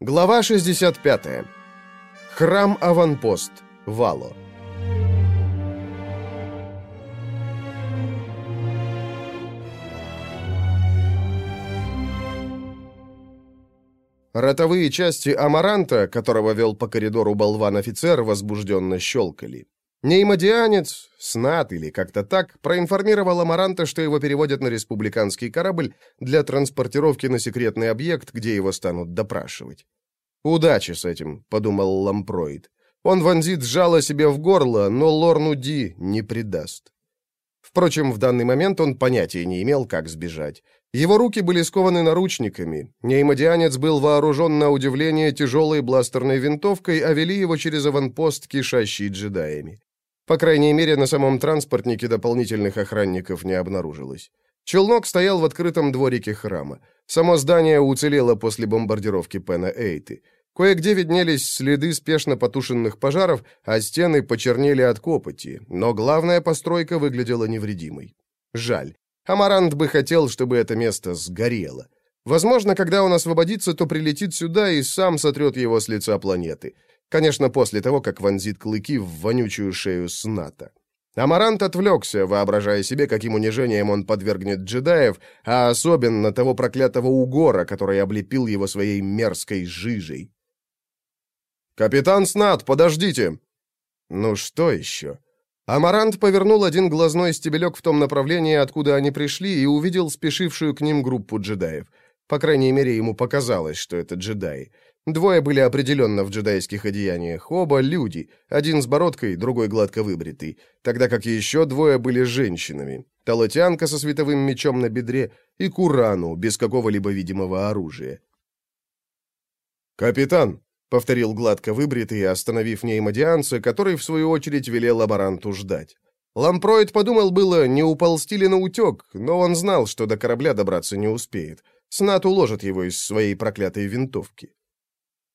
Глава 65. Храм-аванпост. Вало. Ротовые части Амаранта, которого вел по коридору болван-офицер, возбужденно щелкали. Неймодианец, СНАТ или как-то так, проинформировал Амаранта, что его переводят на республиканский корабль для транспортировки на секретный объект, где его станут допрашивать. «Удачи с этим», — подумал Лампроид. Он вонзит жало себе в горло, но Лорну Ди не предаст. Впрочем, в данный момент он понятия не имел, как сбежать. Его руки были скованы наручниками. Неймодианец был вооружен на удивление тяжелой бластерной винтовкой, а вели его через аванпост, кишащий джедаями. По крайней мере, на самом транспортнике дополнительных охранников не обнаружилось. Челнок стоял в открытом дворике храма. Само здание уцелело после бомбардировки Пена Эйты. Кое-где виднелись следы спешно потушенных пожаров, а стены почернели от копоти, но главная постройка выглядела невредимой. Жаль. Амарант бы хотел, чтобы это место сгорело. Возможно, когда он освободится, то прилетит сюда и сам сотрет его с лица планеты. Конечно, после того, как вонзит клыки в вонючую шею сната. Амарант отвлекся, воображая себе, каким унижением он подвергнет джедаев, а особенно того проклятого угора, который облепил его своей мерзкой жижей. «Капитан Снат, подождите!» «Ну что еще?» Амарант повернул один глазной стебелек в том направлении, откуда они пришли, и увидел спешившую к ним группу джедаев. По крайней мере, ему показалось, что это джедаи. Двое были определенно в джедайских одеяниях, оба люди, один с бородкой, другой гладко выбритый, тогда как еще двое были женщинами. Талатянка со световым мечом на бедре и Курану, без какого-либо видимого оружия. «Капитан», — повторил гладко выбритый, остановив неймодианца, который, в свою очередь, велел лаборанту ждать. Лампроид подумал было, не уползти ли на утек, но он знал, что до корабля добраться не успеет. Снат уложит его из своей проклятой винтовки.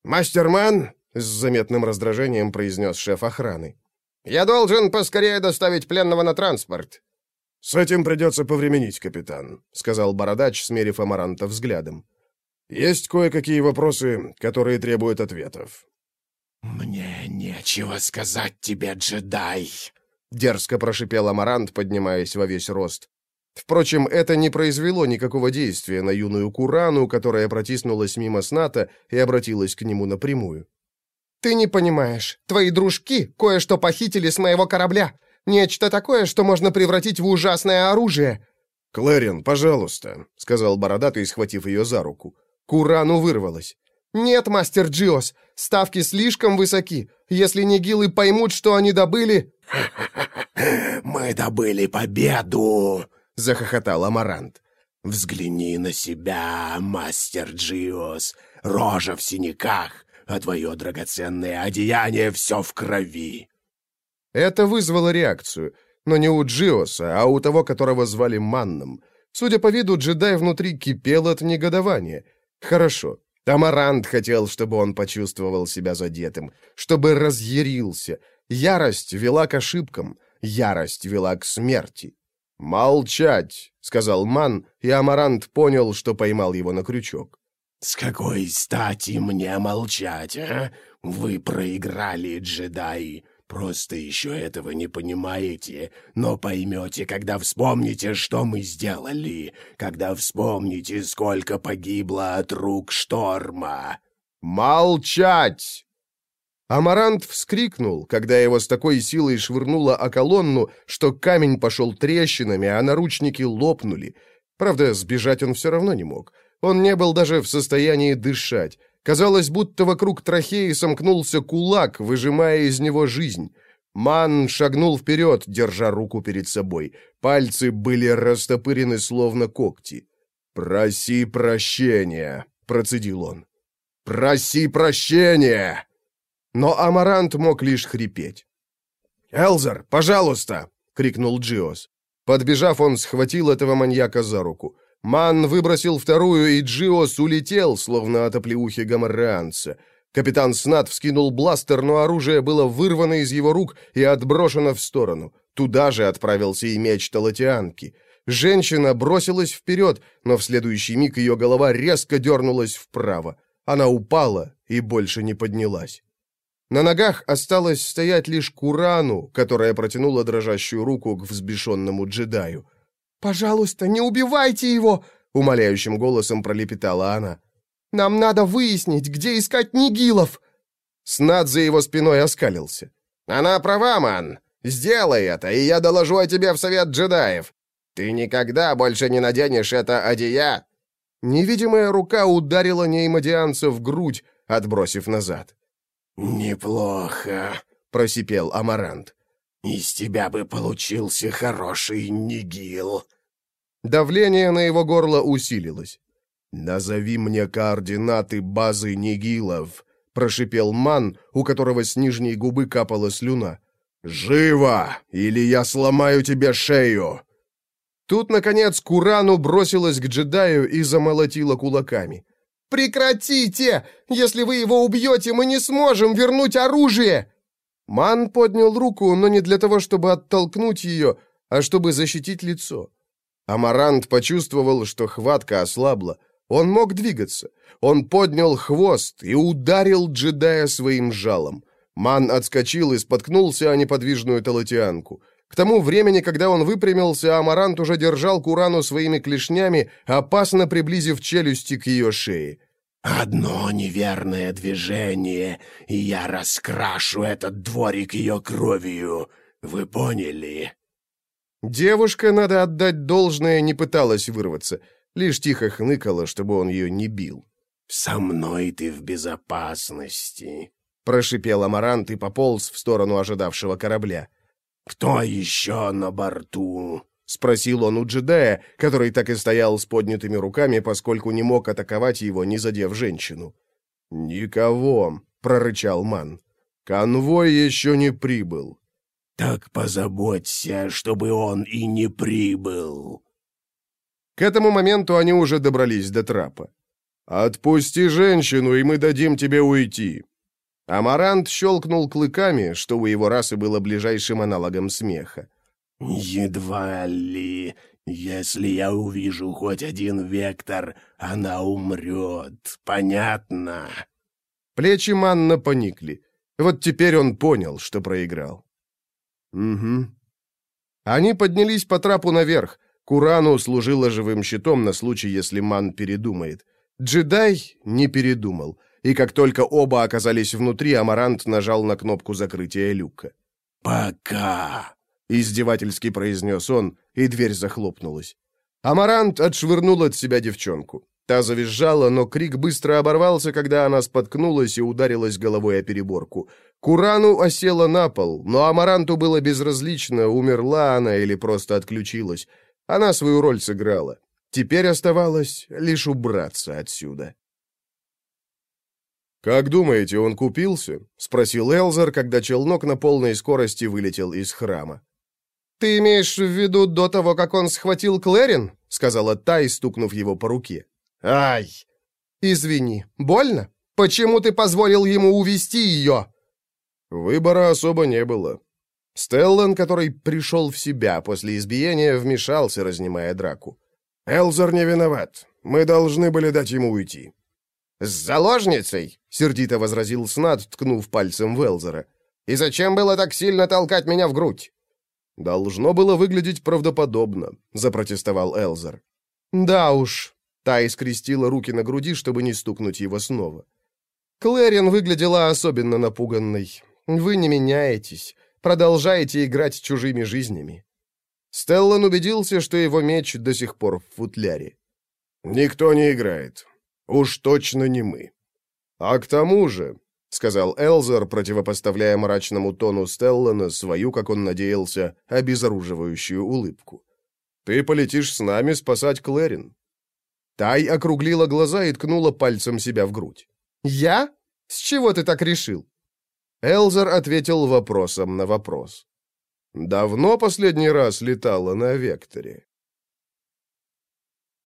«Мастерман!» — с заметным раздражением произнес шеф охраны. «Я должен поскорее доставить пленного на транспорт». «С этим придется повременить, капитан», — сказал Бородач, смерив Амаранта взглядом. «Есть кое-какие вопросы, которые требуют ответов». «Мне нечего сказать тебе, джедай», — дерзко прошипел Амарант, поднимаясь во весь рост. Впрочем, это не произвело никакого действия на юную Курану, которая протиснулась мимо Сната и обратилась к нему напрямую. «Ты не понимаешь. Твои дружки кое-что похитили с моего корабля. Нечто такое, что можно превратить в ужасное оружие». «Клэрин, пожалуйста», — сказал Бородатый, схватив ее за руку. Курану вырвалась. «Нет, мастер Джиос, ставки слишком высоки. Если нигилы поймут, что они добыли...» «Мы добыли победу!» — захохотал Амарант. «Взгляни на себя, мастер Джиос. Рожа в синяках, а твое драгоценное одеяние все в крови». Это вызвало реакцию, но не у Джиоса, а у того, которого звали Манном. Судя по виду, джедай внутри кипел от негодования. Хорошо. Амарант хотел, чтобы он почувствовал себя задетым, чтобы разъярился. Ярость вела к ошибкам, ярость вела к смерти. «Молчать!» — сказал Ман, и Амарант понял, что поймал его на крючок. «С какой стати мне молчать, а? Вы проиграли, джедаи. Просто еще этого не понимаете, но поймете, когда вспомните, что мы сделали, когда вспомните, сколько погибло от рук шторма». «Молчать!» Амарант вскрикнул, когда его с такой силой швырнуло о колонну, что камень пошел трещинами, а наручники лопнули. Правда, сбежать он все равно не мог. Он не был даже в состоянии дышать. Казалось, будто вокруг трахеи сомкнулся кулак, выжимая из него жизнь. Ман шагнул вперед, держа руку перед собой. Пальцы были растопырены, словно когти. «Проси прощения», — процедил он. «Проси прощения!» Но Амарант мог лишь хрипеть. «Элзер, пожалуйста!» — крикнул Джиос. Подбежав, он схватил этого маньяка за руку. Ман выбросил вторую, и Джиос улетел, словно от оплеухи гоморреанца. Капитан Снат вскинул бластер, но оружие было вырвано из его рук и отброшено в сторону. Туда же отправился и меч Талатианки. Женщина бросилась вперед, но в следующий миг ее голова резко дернулась вправо. Она упала и больше не поднялась. На ногах осталось стоять лишь Курану, которая протянула дрожащую руку к взбешенному джедаю. «Пожалуйста, не убивайте его!» — умоляющим голосом пролепетала она. «Нам надо выяснить, где искать Нигилов!» Снад за его спиной оскалился. «Она права, ман! Сделай это, и я доложу о тебе в совет джедаев! Ты никогда больше не наденешь это одея!» Невидимая рука ударила неймодианца в грудь, отбросив назад. «Неплохо», — просипел Амарант. «Из тебя бы получился хороший нигил». Давление на его горло усилилось. «Назови мне координаты базы нигилов», — прошипел Ман, у которого с нижней губы капала слюна. «Живо! Или я сломаю тебе шею!» Тут, наконец, Курану бросилась к джедаю и замолотила кулаками. «Прекратите! Если вы его убьете, мы не сможем вернуть оружие!» Ман поднял руку, но не для того, чтобы оттолкнуть ее, а чтобы защитить лицо. Амарант почувствовал, что хватка ослабла. Он мог двигаться. Он поднял хвост и ударил джедая своим жалом. Ман отскочил и споткнулся о неподвижную талатианку. К тому времени, когда он выпрямился, Амарант уже держал Курану своими клешнями, опасно приблизив челюсти к ее шее. «Одно неверное движение, и я раскрашу этот дворик ее кровью. Вы поняли?» Девушка, надо отдать должное, не пыталась вырваться, лишь тихо хныкала, чтобы он ее не бил. «Со мной ты в безопасности», — прошипел Амарант и пополз в сторону ожидавшего корабля. «Кто еще на борту?» — спросил он у джедая, который так и стоял с поднятыми руками, поскольку не мог атаковать его, не задев женщину. «Никого», — прорычал Ман. «Конвой еще не прибыл». «Так позаботься, чтобы он и не прибыл». К этому моменту они уже добрались до трапа. «Отпусти женщину, и мы дадим тебе уйти», Амарант щелкнул клыками, что у его расы было ближайшим аналогом смеха. «Едва ли. Если я увижу хоть один вектор, она умрет. Понятно?» Плечи Манна поникли. Вот теперь он понял, что проиграл. «Угу». Они поднялись по трапу наверх. Курану служила живым щитом на случай, если Ман передумает. Джедай не передумал — и как только оба оказались внутри, Амарант нажал на кнопку закрытия люка. «Пока!» — издевательски произнес он, и дверь захлопнулась. Амарант отшвырнул от себя девчонку. Та завизжала, но крик быстро оборвался, когда она споткнулась и ударилась головой о переборку. Курану осела на пол, но Амаранту было безразлично, умерла она или просто отключилась. Она свою роль сыграла. Теперь оставалось лишь убраться отсюда. «Как думаете, он купился?» — спросил Элзер, когда челнок на полной скорости вылетел из храма. «Ты имеешь в виду до того, как он схватил Клэрин?» — сказала Тай, стукнув его по руке. «Ай! Извини, больно? Почему ты позволил ему увести ее?» Выбора особо не было. Стеллан, который пришел в себя после избиения, вмешался, разнимая драку. «Элзер не виноват. Мы должны были дать ему уйти». «С заложницей?» — сердито возразил Снат, ткнув пальцем в Элзера. «И зачем было так сильно толкать меня в грудь?» «Должно было выглядеть правдоподобно», — запротестовал Элзер. «Да уж». Тай скрестила руки на груди, чтобы не стукнуть его снова. «Клэрин выглядела особенно напуганной. Вы не меняетесь. Продолжаете играть чужими жизнями». Стеллан убедился, что его меч до сих пор в футляре. «Никто не играет. Уж точно не мы. А к тому же, — сказал Элзер, противопоставляя мрачному тону Стеллана свою, как он надеялся, обезоруживающую улыбку. «Ты полетишь с нами спасать Клэрин». Тай округлила глаза и ткнула пальцем себя в грудь. «Я? С чего ты так решил?» Элзер ответил вопросом на вопрос. «Давно последний раз летала на Векторе?»